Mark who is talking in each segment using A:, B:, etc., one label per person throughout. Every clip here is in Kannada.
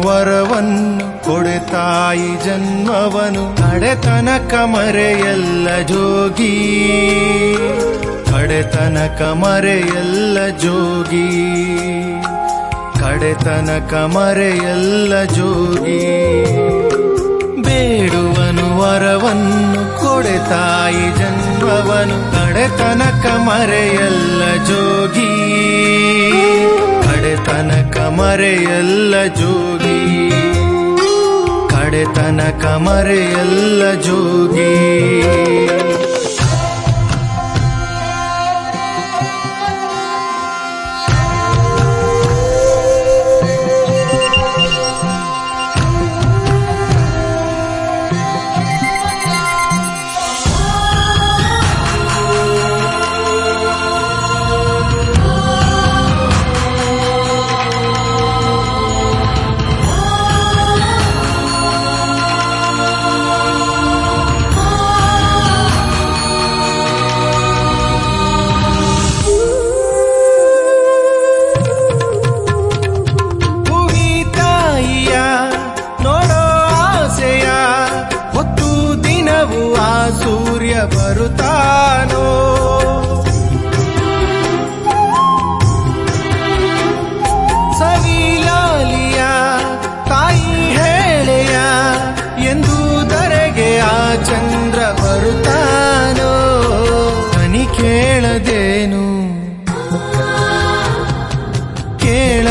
A: ವರವನ್ನು ಕೊಡೆ ತಾಯಿ ಜನ್ಮವನು. ಕಡೆತನ ಕಮರೆಯಲ್ಲ ಜೋಗಿ. ಕಡೆತನ ಕಮರೆಯಲ್ಲ ಜೋಗಿ. ಕಡೆತನ ಕಮರೆಯಲ್ಲ ಜೋಗಿ. ಬೇಡುವನು ವರವನ್ನು ಕೊಡೆ ತಾಯಿ ಜನ್ಮವನು. ಕಡೆತನ ಕಮರೆಯಲ್ಲ ಜೋಗಿ. ಕಡೆತನಕ ಮರೆಯಲ್ಲ ಜೋಗಿ. ಕಡೆತನ ಕಮರೆಯಲ್ಲ ಜೋಗಿ.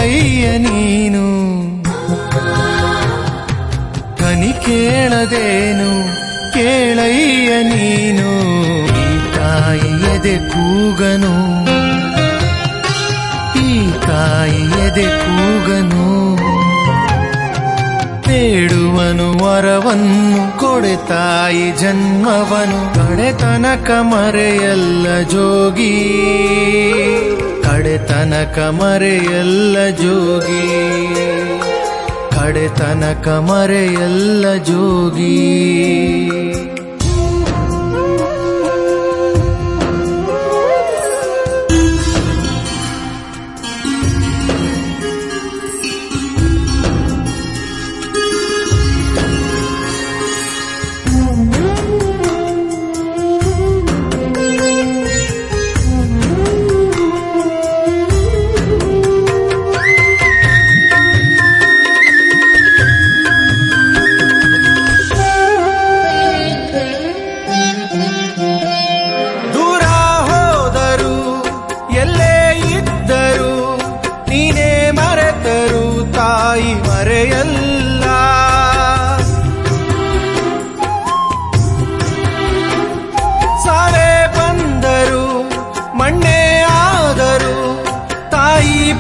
A: ಕೇಳಯ್ಯ ನೀನು? ಕನಿ ಕೇಳದೇನು? ಕೇಳಯ್ಯ ನೀನು? ಈ ತಾಯಿಯದೆ ಕೂಗನು? ಈ ತಾಯಿಯದೆ ಕೂಗನು? ಬೇಡುವನು ವರವನ್ನು ಕೊಡೆ ತಾಯಿ ಜನ್ಮವನು. ಕಡೆತನಕ ಮರೆಯಲ್ಲ ಜೋಗಿ. ಕಡೆತನಕ ಮರೆಯಲ್ಲ ಜೋಗಿ. ಕಡೆತನಕ ಮರೆಯಲ್ಲ ಜೋಗಿ.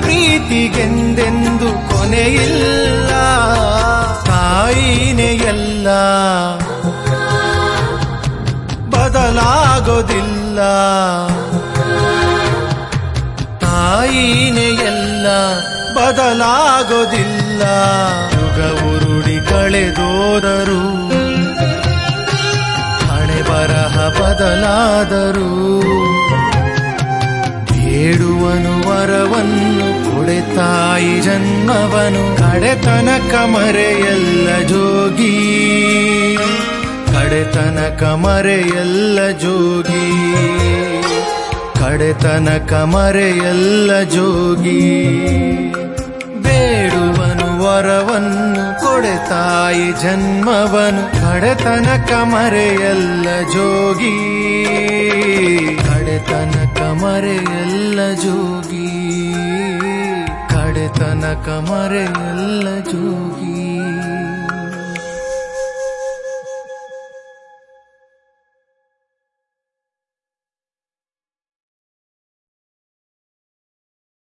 A: ಪ್ರೀತಿಗೆಂದೆಂದು ಕೊನೆಯಿಲ್ಲ. ತಾಯಿನೆಯಲ್ಲ. ಬದಲಾಗೋದಿಲ್ಲ. ತಾಯಿನೆಯಲ್ಲ. ಬದಲಾಗೋದಿಲ್ಲ. ಯುಗ ಉರುಡಿ ಕಳೆದೋದರು. ಹಣೆ ಬರಹ ಬದಲಾದರು. ತಾಯಿ ಜನ್ಮವನು ಕಡೆತನಕ ಮರೆಯಲ್ಲ ಜೋಗಿ. ಕಡೆತನಕ ಮರೆಯಲ್ಲ ಜೋಗಿ. ಕಡೆತನಕ ಮರೆಯಲ್ಲ ಜೋಗಿ. ಬೇಡುವನು ವರವನ್ನು ಕೊಡೆ ತಾಯಿ ಜನ್ಮವನು ಕಡೆತನಕ ಮರೆಯಲ್ಲ ಜೋಗಿ. ಕಡೆತನಕ ಮರೆಯಲ್ಲ ಜೋಗಿ. ಕಡೆತನಕ ಮರೆಯಲ್ಲ ಜೋಗಿ.